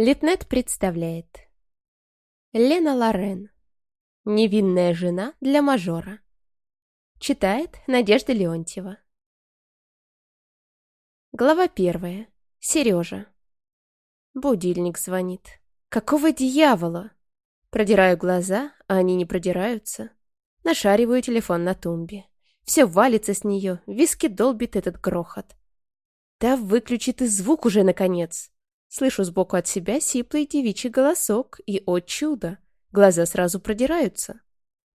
Литнет представляет Лена Лорен Невинная жена для мажора Читает Надежда Леонтьева Глава первая. Сережа. Будильник звонит. Какого дьявола? Продираю глаза, а они не продираются. Нашариваю телефон на тумбе. Все валится с нее, виски долбит этот грохот. Да выключи ты звук уже, наконец! Слышу сбоку от себя сиплый девичий голосок, и, о чудо, глаза сразу продираются.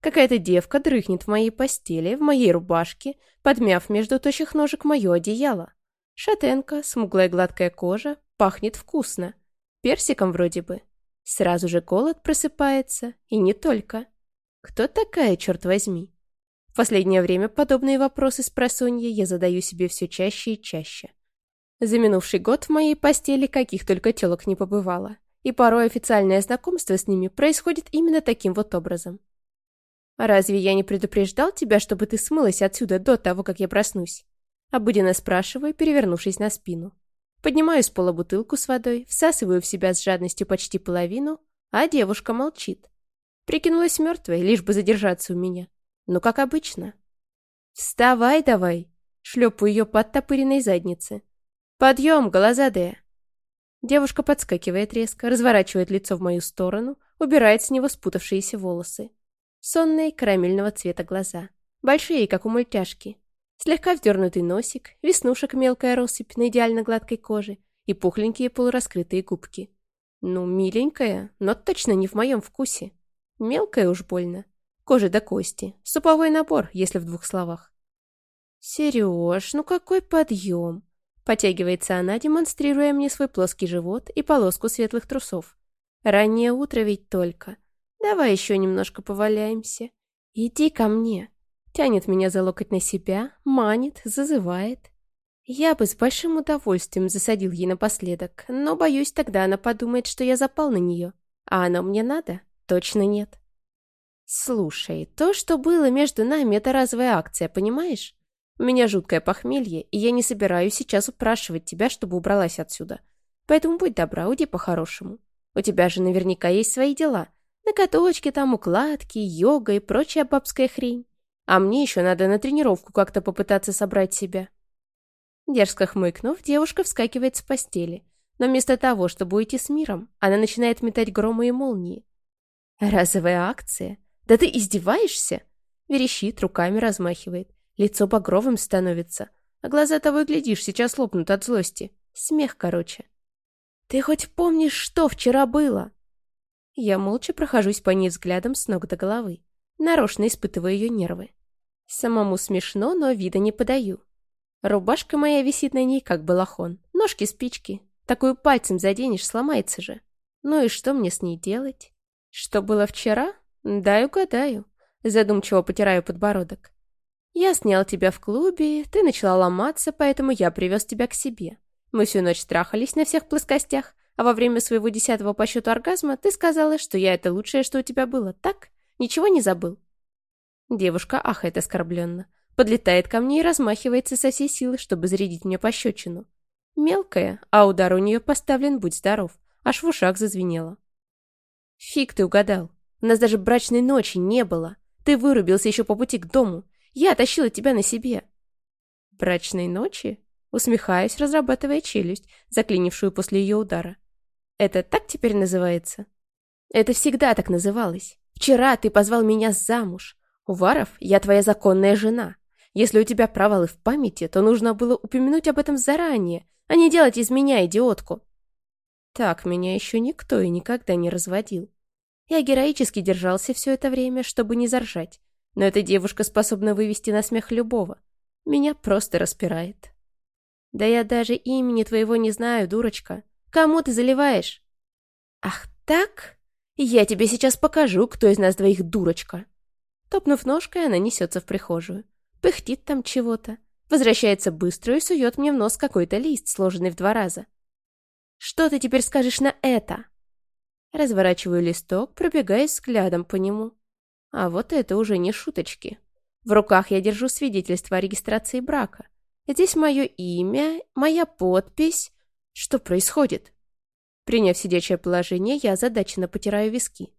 Какая-то девка дрыхнет в моей постели, в моей рубашке, подмяв между тощих ножек мое одеяло. Шатенка, смуглая гладкая кожа, пахнет вкусно. Персиком вроде бы. Сразу же голод просыпается, и не только. Кто такая, черт возьми? В последнее время подобные вопросы с просонья я задаю себе все чаще и чаще. За минувший год в моей постели каких только телок не побывало, и порой официальное знакомство с ними происходит именно таким вот образом. «Разве я не предупреждал тебя, чтобы ты смылась отсюда до того, как я проснусь?» Обыденно спрашиваю, перевернувшись на спину. Поднимаю с пола бутылку с водой, всасываю в себя с жадностью почти половину, а девушка молчит. Прикинулась мертвой, лишь бы задержаться у меня. Ну, как обычно. «Вставай давай!» Шлепаю ее под топыренной задницы. «Подъем, голозадая!» Девушка подскакивает резко, разворачивает лицо в мою сторону, убирает с него спутавшиеся волосы. Сонные, карамельного цвета глаза. Большие, как у мультяшки. Слегка вдернутый носик, веснушек мелкая россыпь на идеально гладкой коже и пухленькие полураскрытые губки. Ну, миленькая, но точно не в моем вкусе. Мелкая уж больно. Кожа до кости. Суповой набор, если в двух словах. Сереж, ну какой подъем! Потягивается она, демонстрируя мне свой плоский живот и полоску светлых трусов. Раннее утро ведь только. Давай еще немножко поваляемся. Иди ко мне. Тянет меня за локоть на себя, манит, зазывает. Я бы с большим удовольствием засадил ей напоследок, но, боюсь, тогда она подумает, что я запал на нее. А оно мне надо? Точно нет. Слушай, то, что было между нами, это разовая акция, понимаешь? У меня жуткое похмелье, и я не собираюсь сейчас упрашивать тебя, чтобы убралась отсюда. Поэтому будь добра, уйди по-хорошему. У тебя же наверняка есть свои дела. Накаточки там, укладки, йога и прочая бабская хрень. А мне еще надо на тренировку как-то попытаться собрать себя. Дерзко хмыкнув, девушка вскакивает с постели. Но вместо того, чтобы уйти с миром, она начинает метать громы и молнии. «Разовая акция? Да ты издеваешься?» Верещит, руками размахивает. Лицо багровым становится, а глаза того и глядишь, сейчас лопнут от злости. Смех, короче. «Ты хоть помнишь, что вчера было?» Я молча прохожусь по ней взглядом с ног до головы, нарочно испытывая ее нервы. Самому смешно, но вида не подаю. Рубашка моя висит на ней, как балахон. Ножки-спички. Такую пальцем заденешь, сломается же. Ну и что мне с ней делать? Что было вчера? Дай угадаю. Задумчиво потираю подбородок. Я снял тебя в клубе, ты начала ломаться, поэтому я привез тебя к себе. Мы всю ночь трахались на всех плоскостях, а во время своего десятого по счету оргазма ты сказала, что я это лучшее, что у тебя было, так? Ничего не забыл?» Девушка ахает оскорбленно, подлетает ко мне и размахивается со всей силы, чтобы зарядить мне пощечину. Мелкая, а удар у нее поставлен, будь здоров, аж в ушах зазвенело. «Фиг ты угадал, у нас даже брачной ночи не было. Ты вырубился еще по пути к дому, я тащила тебя на себе!» «Брачной ночи?» Усмехаюсь, разрабатывая челюсть, заклинившую после ее удара. «Это так теперь называется?» «Это всегда так называлось. Вчера ты позвал меня замуж. Уваров, я твоя законная жена. Если у тебя провалы в памяти, то нужно было упомянуть об этом заранее, а не делать из меня идиотку». Так меня еще никто и никогда не разводил. Я героически держался все это время, чтобы не заржать, но эта девушка способна вывести на смех любого. Меня просто распирает. Да я даже имени твоего не знаю, дурочка. Кому ты заливаешь? Ах так? Я тебе сейчас покажу, кто из нас двоих дурочка. Топнув ножкой, она несется в прихожую. Пыхтит там чего-то. Возвращается быстро и сует мне в нос какой-то лист, сложенный в два раза. Что ты теперь скажешь на это? Разворачиваю листок, пробегаясь взглядом по нему. А вот это уже не шуточки. В руках я держу свидетельство о регистрации брака. Здесь мое имя, моя подпись. Что происходит? Приняв сидячее положение, я озадаченно потираю виски.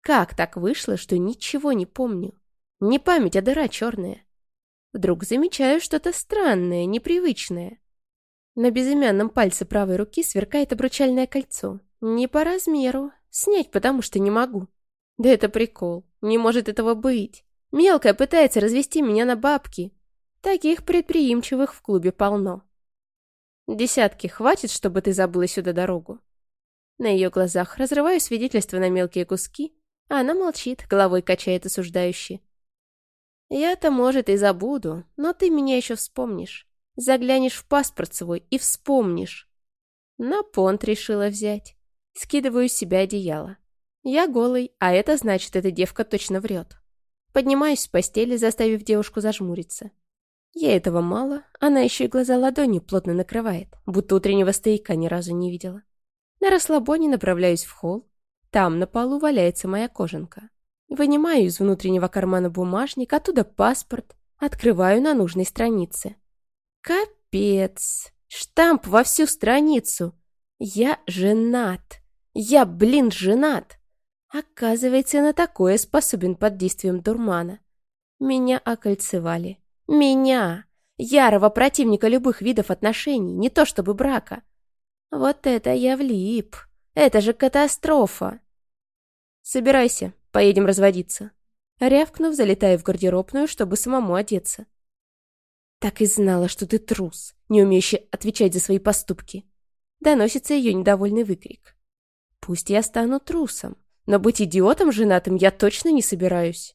Как так вышло, что ничего не помню? Не память, а дыра черная. Вдруг замечаю что-то странное, непривычное. На безымянном пальце правой руки сверкает обручальное кольцо. Не по размеру. Снять, потому что не могу. Да это прикол. Не может этого быть. Мелкая пытается развести меня на бабки. Таких предприимчивых в клубе полно. Десятки хватит, чтобы ты забыла сюда дорогу. На ее глазах разрываю свидетельство на мелкие куски, а она молчит, головой качает осуждающе. Я-то, может, и забуду, но ты меня еще вспомнишь. Заглянешь в паспорт свой и вспомнишь. На понт решила взять. Скидываю с себя одеяло. Я голый, а это значит, эта девка точно врет. Поднимаюсь с постели, заставив девушку зажмуриться. Ей этого мало, она еще и глаза ладонью плотно накрывает, будто утреннего стояка ни разу не видела. На расслабоне направляюсь в холл. Там на полу валяется моя кожанка. Вынимаю из внутреннего кармана бумажник, оттуда паспорт, открываю на нужной странице. Капец! Штамп во всю страницу! Я женат! Я, блин, женат! Оказывается, на такое способен под действием дурмана. Меня окольцевали. Меня! Ярого противника любых видов отношений, не то чтобы брака. Вот это я влип. Это же катастрофа. Собирайся, поедем разводиться. Рявкнув, залетаю в гардеробную, чтобы самому одеться. Так и знала, что ты трус, не умеющий отвечать за свои поступки. Доносится ее недовольный выкрик. Пусть я стану трусом, но быть идиотом женатым я точно не собираюсь.